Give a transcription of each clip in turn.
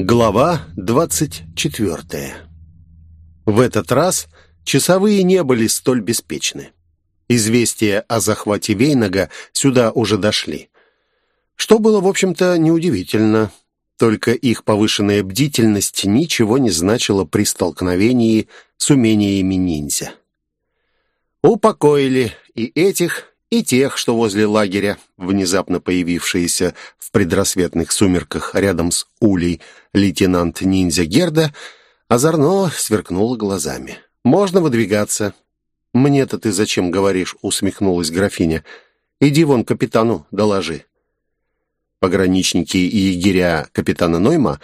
Глава двадцать четвертая. В этот раз часовые не были столь беспечны. Известия о захвате Вейнага сюда уже дошли. Что было, в общем-то, неудивительно. Только их повышенная бдительность ничего не значила при столкновении с умениями ниндзя. Упокоили и этих, и тех, что возле лагеря, внезапно появившиеся в предрассветных сумерках рядом с Улей, лейтенант-ниндзя Герда, озорно сверкнула глазами. «Можно выдвигаться». «Мне-то ты зачем говоришь?» — усмехнулась графиня. «Иди вон капитану доложи». Пограничники и егеря капитана Нойма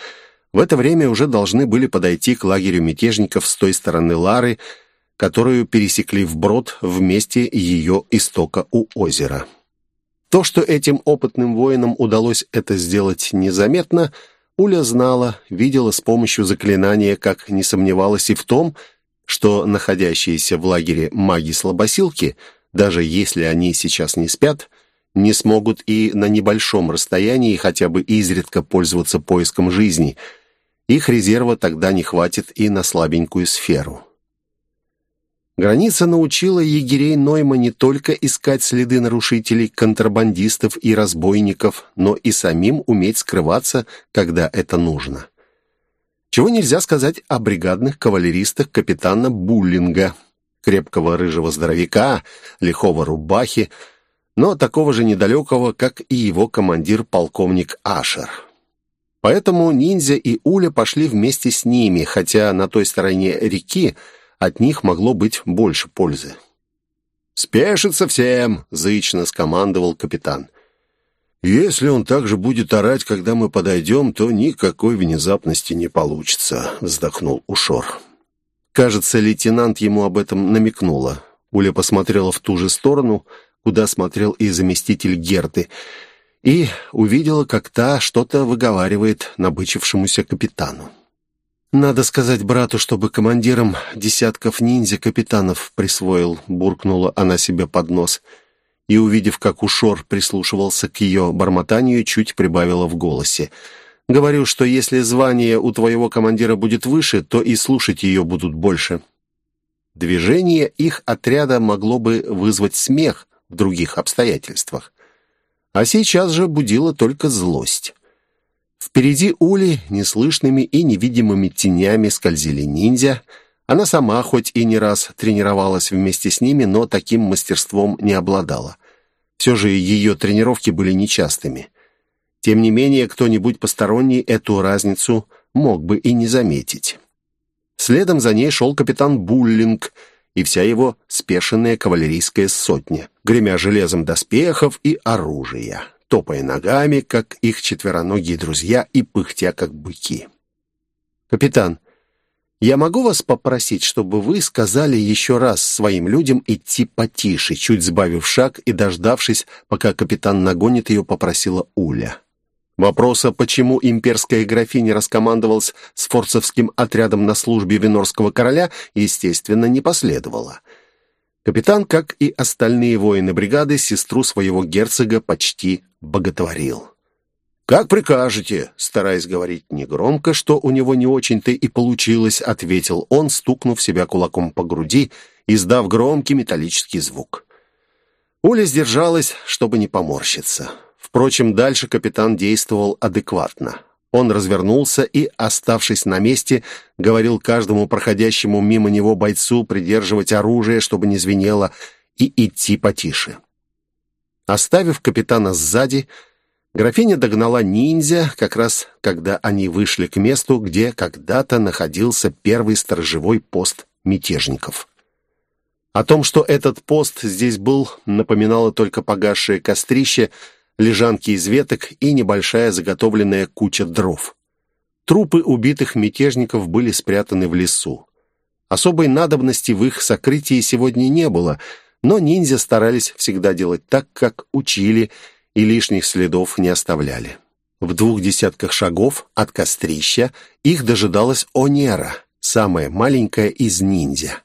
в это время уже должны были подойти к лагерю мятежников с той стороны Лары, которую пересекли вброд в месте ее истока у озера. То, что этим опытным воинам удалось это сделать незаметно, Уля знала, видела с помощью заклинания, как не сомневалась и в том, что находящиеся в лагере маги-слабосилки, даже если они сейчас не спят, не смогут и на небольшом расстоянии хотя бы изредка пользоваться поиском жизни. Их резерва тогда не хватит и на слабенькую сферу. Граница научила егерей Нойма не только искать следы нарушителей, контрабандистов и разбойников, но и самим уметь скрываться, когда это нужно. Чего нельзя сказать о бригадных кавалеристах капитана Буллинга, крепкого рыжего здоровяка, лихого рубахи, но такого же недалекого, как и его командир-полковник Ашер. Поэтому ниндзя и Уля пошли вместе с ними, хотя на той стороне реки от них могло быть больше пользы. «Спешится всем!» — зычно скомандовал капитан. «Если он также будет орать, когда мы подойдем, то никакой внезапности не получится», — вздохнул Ушор. Кажется, лейтенант ему об этом намекнула. Уля посмотрела в ту же сторону, куда смотрел и заместитель Герты, и увидела, как та что-то выговаривает набычившемуся капитану. «Надо сказать брату, чтобы командиром десятков ниндзя-капитанов присвоил», буркнула она себе под нос. И, увидев, как Ушор прислушивался к ее бормотанию, чуть прибавила в голосе. «Говорю, что если звание у твоего командира будет выше, то и слушать ее будут больше». Движение их отряда могло бы вызвать смех в других обстоятельствах. А сейчас же будила только злость. Впереди Ули неслышными и невидимыми тенями скользили ниндзя. Она сама, хоть и не раз тренировалась вместе с ними, но таким мастерством не обладала. Все же ее тренировки были нечастыми. Тем не менее, кто-нибудь посторонний эту разницу мог бы и не заметить. Следом за ней шел капитан Буллинг и вся его спешенная кавалерийская сотня, гремя железом доспехов и оружия топая ногами, как их четвероногие друзья, и пыхтя, как быки. «Капитан, я могу вас попросить, чтобы вы сказали еще раз своим людям идти потише?» Чуть сбавив шаг и дождавшись, пока капитан нагонит ее, попросила Уля. Вопроса, почему имперская графиня раскомандовалась с форцевским отрядом на службе венорского короля, естественно, не последовало. Капитан, как и остальные воины бригады, сестру своего герцога почти боготворил. «Как прикажете», — стараясь говорить негромко, что у него не очень-то и получилось, ответил он, стукнув себя кулаком по груди, издав громкий металлический звук. Уля сдержалась, чтобы не поморщиться. Впрочем, дальше капитан действовал адекватно. Он развернулся и, оставшись на месте, говорил каждому проходящему мимо него бойцу придерживать оружие, чтобы не звенело, и идти потише. Оставив капитана сзади, графиня догнала ниндзя, как раз когда они вышли к месту, где когда-то находился первый сторожевой пост мятежников. О том, что этот пост здесь был, напоминало только погасшее кострище — лежанки из веток и небольшая заготовленная куча дров. Трупы убитых мятежников были спрятаны в лесу. Особой надобности в их сокрытии сегодня не было, но ниндзя старались всегда делать так, как учили, и лишних следов не оставляли. В двух десятках шагов от кострища их дожидалась Онера, самая маленькая из ниндзя.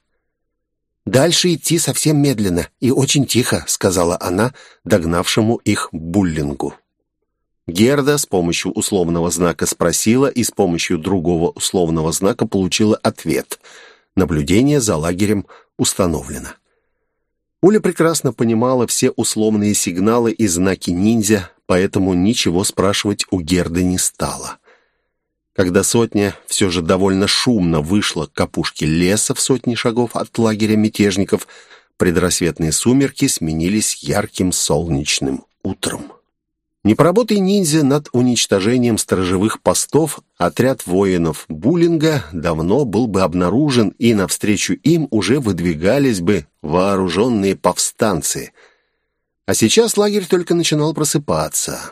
«Дальше идти совсем медленно и очень тихо», — сказала она догнавшему их буллингу. Герда с помощью условного знака спросила и с помощью другого условного знака получила ответ. Наблюдение за лагерем установлено. Уля прекрасно понимала все условные сигналы и знаки ниндзя, поэтому ничего спрашивать у Герды не стала. Когда сотня все же довольно шумно вышла к опушке леса в сотни шагов от лагеря мятежников, предрассветные сумерки сменились ярким солнечным утром. Не поработай ниндзя над уничтожением сторожевых постов, отряд воинов Буллинга давно был бы обнаружен, и навстречу им уже выдвигались бы вооруженные повстанцы. А сейчас лагерь только начинал просыпаться.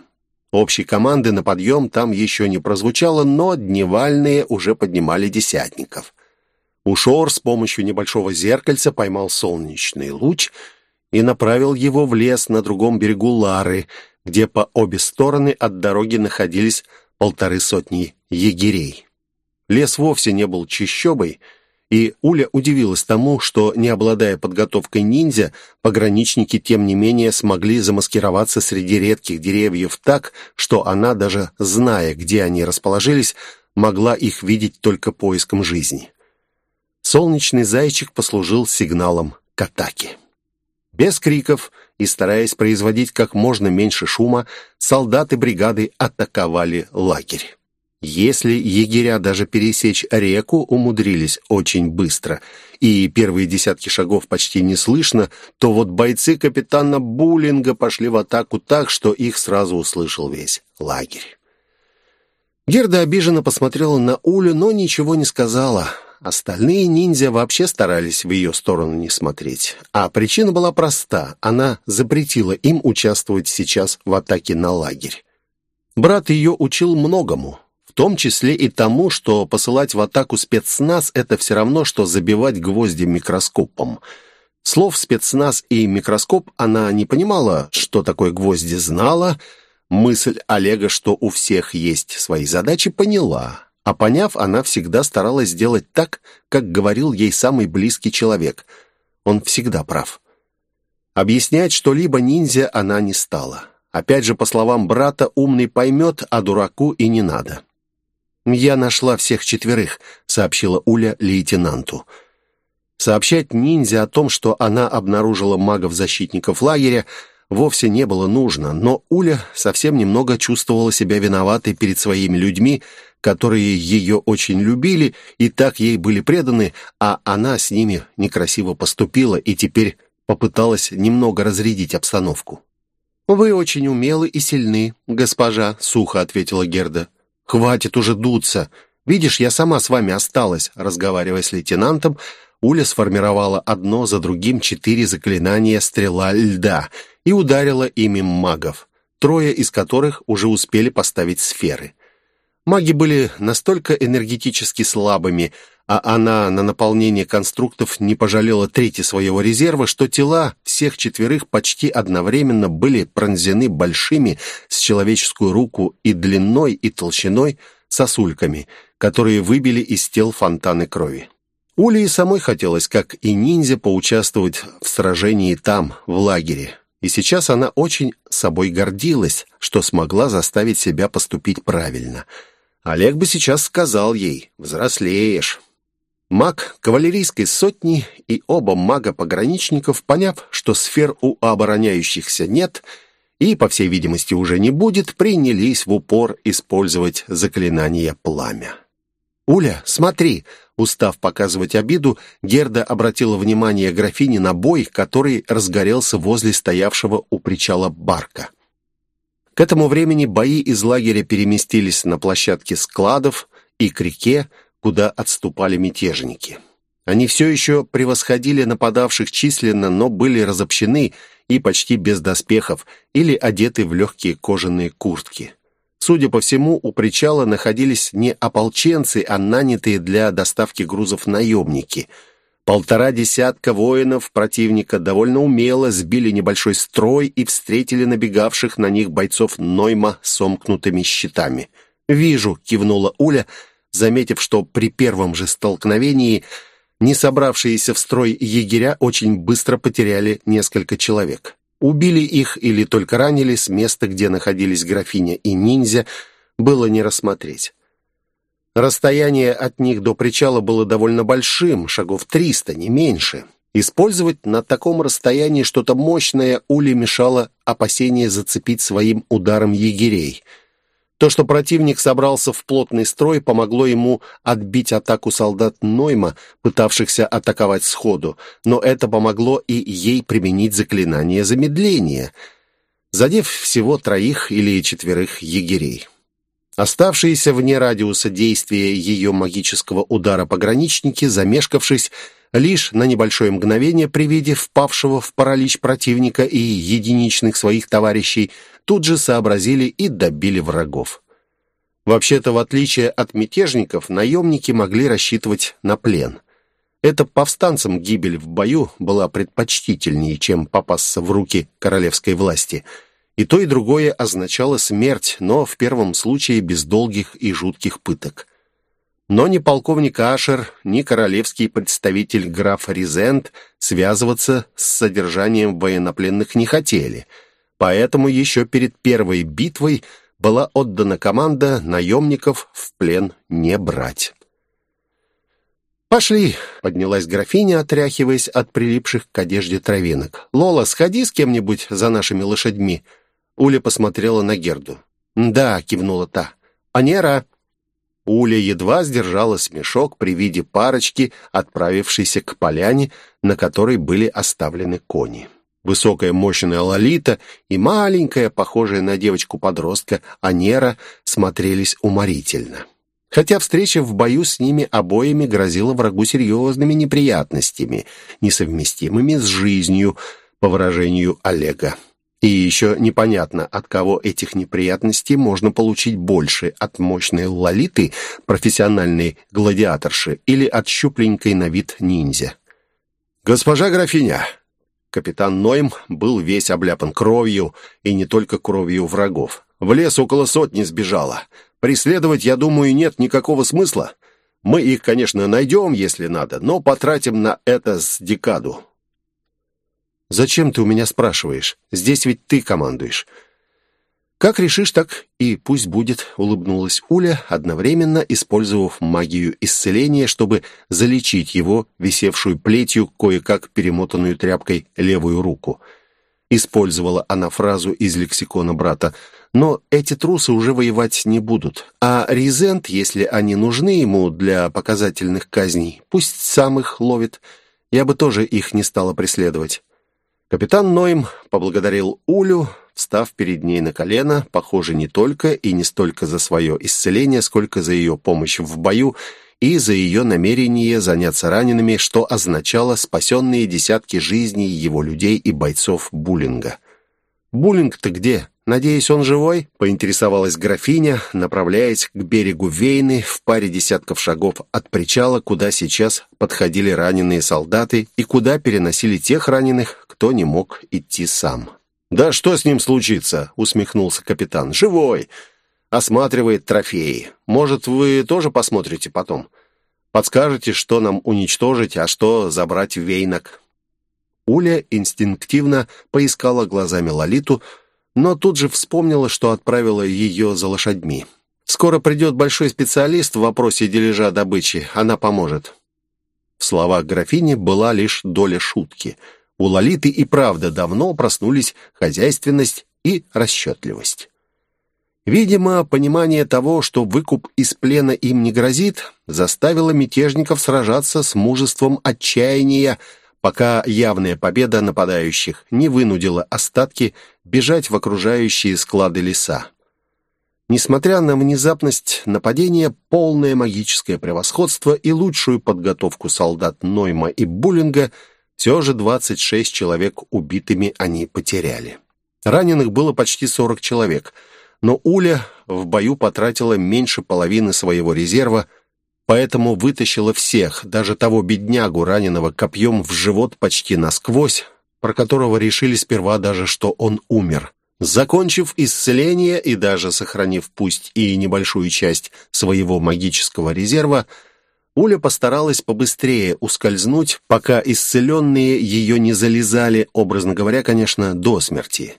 Общей команды на подъем там еще не прозвучало, но дневальные уже поднимали десятников. Ушор с помощью небольшого зеркальца поймал солнечный луч и направил его в лес на другом берегу Лары, где по обе стороны от дороги находились полторы сотни егерей. Лес вовсе не был чищобой, и Уля удивилась тому, что, не обладая подготовкой ниндзя, пограничники, тем не менее, смогли замаскироваться среди редких деревьев так, что она, даже зная, где они расположились, могла их видеть только поиском жизни. Солнечный зайчик послужил сигналом к атаке. Без криков и стараясь производить как можно меньше шума, солдаты бригады атаковали лагерь. Если егеря даже пересечь реку умудрились очень быстро, и первые десятки шагов почти не слышно, то вот бойцы капитана Буллинга пошли в атаку так, что их сразу услышал весь лагерь. Герда обиженно посмотрела на Улю, но ничего не сказала. Остальные ниндзя вообще старались в ее сторону не смотреть. А причина была проста. Она запретила им участвовать сейчас в атаке на лагерь. Брат ее учил многому том числе и тому, что посылать в атаку спецназ – это все равно, что забивать гвозди микроскопом. Слов «спецназ» и «микроскоп» она не понимала, что такое гвозди знала, мысль Олега, что у всех есть свои задачи, поняла. А поняв, она всегда старалась сделать так, как говорил ей самый близкий человек. Он всегда прав. Объяснять что-либо ниндзя она не стала. Опять же, по словам брата, умный поймет, а дураку и не надо. «Я нашла всех четверых», — сообщила Уля лейтенанту. Сообщать ниндзя о том, что она обнаружила магов-защитников лагеря, вовсе не было нужно, но Уля совсем немного чувствовала себя виноватой перед своими людьми, которые ее очень любили и так ей были преданы, а она с ними некрасиво поступила и теперь попыталась немного разрядить обстановку. «Вы очень умелы и сильны, госпожа», — сухо ответила Герда. «Хватит уже дуться. Видишь, я сама с вами осталась», разговаривая с лейтенантом, Уля сформировала одно за другим четыре заклинания «Стрела льда» и ударила ими магов, трое из которых уже успели поставить сферы. Маги были настолько энергетически слабыми, а она на наполнение конструктов не пожалела трети своего резерва, что тела всех четверых почти одновременно были пронзены большими с человеческую руку и длиной, и толщиной сосульками, которые выбили из тел фонтаны крови. Уле и самой хотелось, как и ниндзя, поучаствовать в сражении там, в лагере. И сейчас она очень собой гордилась, что смогла заставить себя поступить правильно. Олег бы сейчас сказал ей «взрослеешь». Маг кавалерийской сотни и оба мага-пограничников, поняв, что сфер у обороняющихся нет и, по всей видимости, уже не будет, принялись в упор использовать заклинание «Пламя». «Уля, смотри!» Устав показывать обиду, Герда обратила внимание графини на бой, который разгорелся возле стоявшего у причала барка. К этому времени бои из лагеря переместились на площадке складов и к реке, куда отступали мятежники. Они все еще превосходили нападавших численно, но были разобщены и почти без доспехов или одеты в легкие кожаные куртки. Судя по всему, у причала находились не ополченцы, а нанятые для доставки грузов наемники. Полтора десятка воинов противника довольно умело сбили небольшой строй и встретили набегавших на них бойцов Нойма сомкнутыми щитами. «Вижу», — кивнула Уля, — заметив, что при первом же столкновении не собравшиеся в строй егеря очень быстро потеряли несколько человек. Убили их или только ранили с места, где находились графиня и ниндзя, было не рассмотреть. Расстояние от них до причала было довольно большим, шагов триста, не меньше. Использовать на таком расстоянии что-то мощное Ули мешало опасение зацепить своим ударом егерей — то, что противник собрался в плотный строй, помогло ему отбить атаку солдат Нойма, пытавшихся атаковать сходу, но это помогло и ей применить заклинание замедления, задев всего троих или четверых егерей. Оставшиеся вне радиуса действия ее магического удара пограничники, замешкавшись, лишь на небольшое мгновение при виде впавшего в паралич противника и единичных своих товарищей, тут же сообразили и добили врагов. Вообще-то, в отличие от мятежников, наемники могли рассчитывать на плен. Это повстанцам гибель в бою была предпочтительнее, чем попасться в руки королевской власти. И то, и другое означало смерть, но в первом случае без долгих и жутких пыток. Но ни полковник Ашер, ни королевский представитель граф Ризент связываться с содержанием военнопленных не хотели. Поэтому еще перед первой битвой была отдана команда наемников в плен не брать. «Пошли!» — поднялась графиня, отряхиваясь от прилипших к одежде травинок. «Лола, сходи с кем-нибудь за нашими лошадьми». Уля посмотрела на Герду. «Да», — кивнула та. «Анера!» Уля едва сдержала смешок при виде парочки, отправившейся к поляне, на которой были оставлены кони. Высокая мощная Лолита и маленькая, похожая на девочку-подростка, Анера смотрелись уморительно. Хотя встреча в бою с ними обоими грозила врагу серьезными неприятностями, несовместимыми с жизнью, по выражению Олега. И еще непонятно, от кого этих неприятностей можно получить больше, от мощной лолиты, профессиональной гладиаторши, или от щупленькой на вид ниндзя. «Госпожа графиня!» Капитан Нойм был весь обляпан кровью, и не только кровью врагов. В лес около сотни сбежало. Преследовать, я думаю, нет никакого смысла. Мы их, конечно, найдем, если надо, но потратим на это с декаду. «Зачем ты у меня спрашиваешь? Здесь ведь ты командуешь». «Как решишь, так и пусть будет», — улыбнулась Уля, одновременно использовав магию исцеления, чтобы залечить его, висевшую плетью, кое-как перемотанную тряпкой, левую руку. Использовала она фразу из лексикона брата, но эти трусы уже воевать не будут. А Ризент, если они нужны ему для показательных казней, пусть сам их ловит. Я бы тоже их не стала преследовать. Капитан Нойм поблагодарил Улю, встав перед ней на колено, похоже не только и не столько за свое исцеление, сколько за ее помощь в бою и за ее намерение заняться ранеными, что означало спасенные десятки жизней его людей и бойцов буллинга. «Буллинг-то где? Надеюсь, он живой?» — поинтересовалась графиня, направляясь к берегу Вейны в паре десятков шагов от причала, куда сейчас подходили раненые солдаты и куда переносили тех раненых, кто не мог идти сам. «Да что с ним случится?» — усмехнулся капитан. «Живой! Осматривает трофеи. Может, вы тоже посмотрите потом? Подскажете, что нам уничтожить, а что забрать в Вейнок?» Уля инстинктивно поискала глазами Лолиту, но тут же вспомнила, что отправила ее за лошадьми. «Скоро придет большой специалист в вопросе дележа добычи. Она поможет». В словах графини была лишь доля шутки — у Лолиты и правда давно проснулись хозяйственность и расчетливость. Видимо, понимание того, что выкуп из плена им не грозит, заставило мятежников сражаться с мужеством отчаяния, пока явная победа нападающих не вынудила остатки бежать в окружающие склады леса. Несмотря на внезапность нападения, полное магическое превосходство и лучшую подготовку солдат Нойма и Буллинга – все же 26 человек убитыми они потеряли. Раненых было почти 40 человек, но Уля в бою потратила меньше половины своего резерва, поэтому вытащила всех, даже того беднягу, раненого копьем в живот почти насквозь, про которого решили сперва даже, что он умер. Закончив исцеление и даже сохранив пусть и небольшую часть своего магического резерва, Уля постаралась побыстрее ускользнуть, пока исцеленные ее не залезали, образно говоря, конечно, до смерти.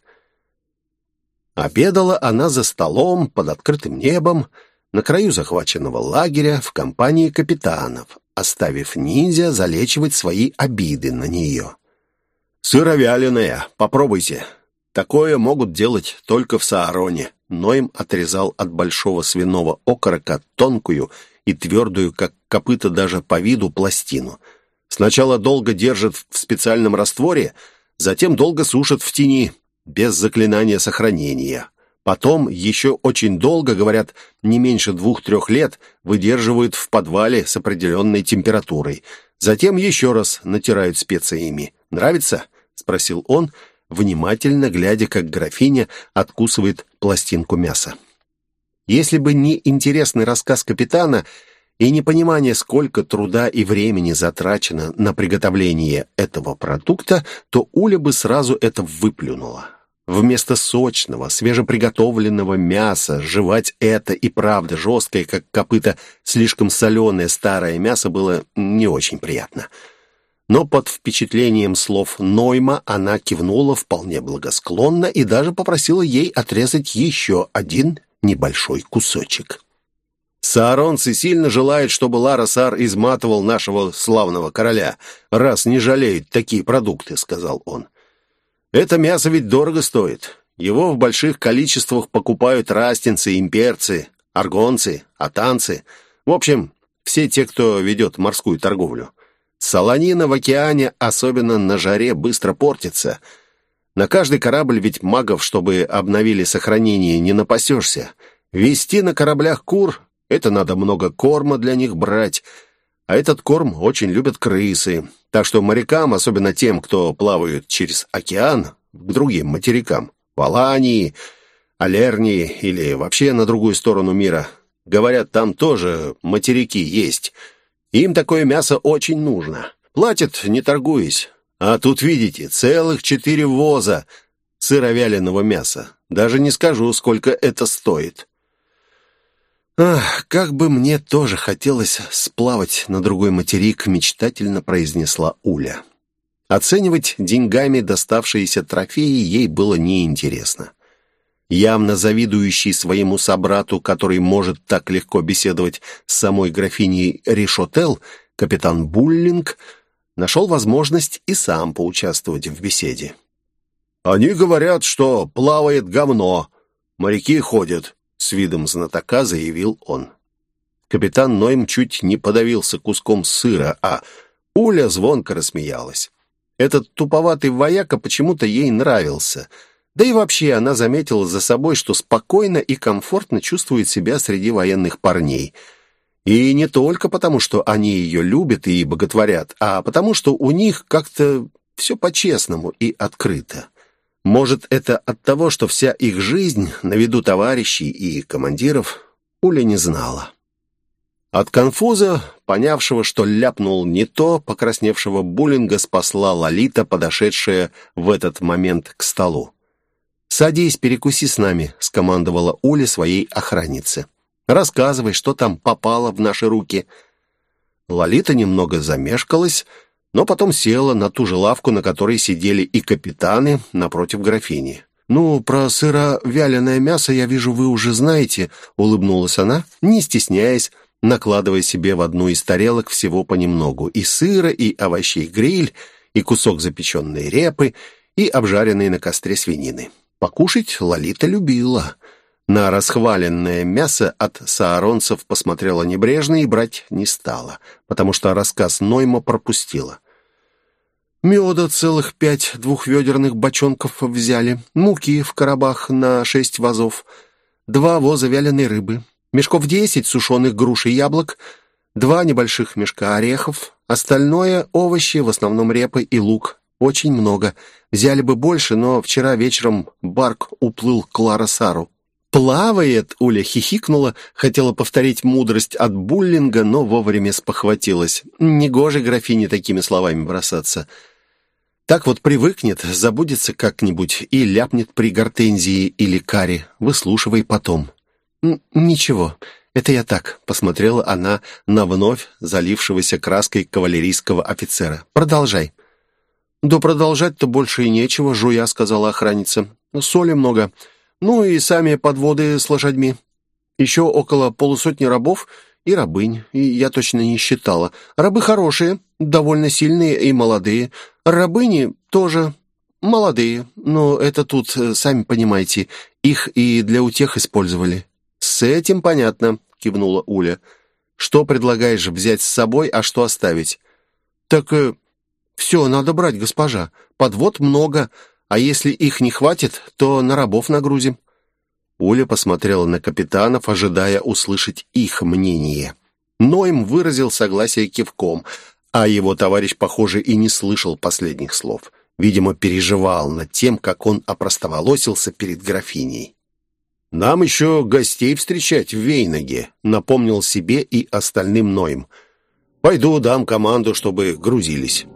Обедала она за столом под открытым небом, на краю захваченного лагеря в компании капитанов, оставив ниндзя залечивать свои обиды на нее. «Сыровяленая, попробуйте. Такое могут делать только в Саароне». Ноем отрезал от большого свиного окорока тонкую и твердую, как копыта даже по виду, пластину. Сначала долго держат в специальном растворе, затем долго сушат в тени, без заклинания сохранения. Потом еще очень долго, говорят, не меньше двух-трех лет, выдерживают в подвале с определенной температурой. Затем еще раз натирают специями. «Нравится?» — спросил он, внимательно глядя, как графиня откусывает пластинку мяса. Если бы не интересный рассказ капитана и непонимание, сколько труда и времени затрачено на приготовление этого продукта, то Уля бы сразу это выплюнула. Вместо сочного, свежеприготовленного мяса жевать это и правда жесткое, как копыта, слишком соленое старое мясо было не очень приятно. Но под впечатлением слов Нойма она кивнула вполне благосклонно и даже попросила ей отрезать еще один небольшой кусочек. Сааронцы сильно желают, чтобы Ларасар изматывал нашего славного короля, раз не жалеют такие продукты», — сказал он. «Это мясо ведь дорого стоит. Его в больших количествах покупают растинцы, имперцы, аргонцы, атанцы. В общем, все те, кто ведет морскую торговлю. Солонина в океане, особенно на жаре, быстро портится — на каждый корабль ведь магов, чтобы обновили сохранение, не напасешься. Вести на кораблях кур — это надо много корма для них брать. А этот корм очень любят крысы. Так что морякам, особенно тем, кто плавают через океан, к другим материкам, Валании, Алернии или вообще на другую сторону мира, говорят, там тоже материки есть. Им такое мясо очень нужно. Платят, не торгуясь. А тут, видите, целых четыре воза сыровяленого мяса. Даже не скажу, сколько это стоит. «Ах, как бы мне тоже хотелось сплавать на другой материк», мечтательно произнесла Уля. Оценивать деньгами доставшиеся трофеи ей было неинтересно. Явно завидующий своему собрату, который может так легко беседовать с самой графиней Ришотел, капитан Буллинг — нашел возможность и сам поучаствовать в беседе. «Они говорят, что плавает говно. Моряки ходят», — с видом знатока заявил он. Капитан Нойм чуть не подавился куском сыра, а Уля звонко рассмеялась. Этот туповатый вояка почему-то ей нравился. Да и вообще она заметила за собой, что спокойно и комфортно чувствует себя среди военных парней — и не только потому, что они ее любят и боготворят, а потому, что у них как-то все по-честному и открыто. Может, это от того, что вся их жизнь на виду товарищей и командиров Уля не знала. От конфуза, понявшего, что ляпнул не то, покрасневшего буллинга спасла Лолита, подошедшая в этот момент к столу. «Садись, перекуси с нами», — скомандовала Уля своей охраннице. Рассказывай, что там попало в наши руки». Лолита немного замешкалась, но потом села на ту же лавку, на которой сидели и капитаны напротив графини. «Ну, про сыро-вяленое мясо, я вижу, вы уже знаете», — улыбнулась она, не стесняясь, накладывая себе в одну из тарелок всего понемногу. И сыра, и овощей гриль, и кусок запеченной репы, и обжаренной на костре свинины. Покушать Лолита любила — на расхваленное мясо от сааронцев посмотрела небрежно и брать не стала, потому что рассказ Нойма пропустила. Меда целых пять двухведерных бочонков взяли, муки в коробах на шесть вазов, два воза вяленой рыбы, мешков десять сушеных груш и яблок, два небольших мешка орехов, остальное — овощи, в основном репы и лук. Очень много. Взяли бы больше, но вчера вечером Барк уплыл к Ларасару. «Плавает!» — Уля хихикнула, хотела повторить мудрость от буллинга, но вовремя спохватилась. Негоже графине такими словами бросаться. Так вот привыкнет, забудется как-нибудь и ляпнет при гортензии или каре. Выслушивай потом. «Ничего, «Это я так», — посмотрела она на вновь залившегося краской кавалерийского офицера. «Продолжай». «Да продолжать-то больше и нечего», — жуя сказала охранница. «Соли много. Ну и сами подводы с лошадьми. Еще около полусотни рабов и рабынь, и я точно не считала. Рабы хорошие, довольно сильные и молодые. Рабыни тоже молодые, но это тут, э, сами понимаете, их и для утех использовали». «С этим понятно», — кивнула Уля. «Что предлагаешь взять с собой, а что оставить?» «Так э, все надо брать, госпожа. Подвод много, а если их не хватит, то на рабов нагрузим». Уля посмотрела на капитанов, ожидая услышать их мнение. Но им выразил согласие кивком, а его товарищ, похоже, и не слышал последних слов. Видимо, переживал над тем, как он опростоволосился перед графиней. «Нам еще гостей встречать в Вейнаге», — напомнил себе и остальным Ноем. «Пойду дам команду, чтобы грузились».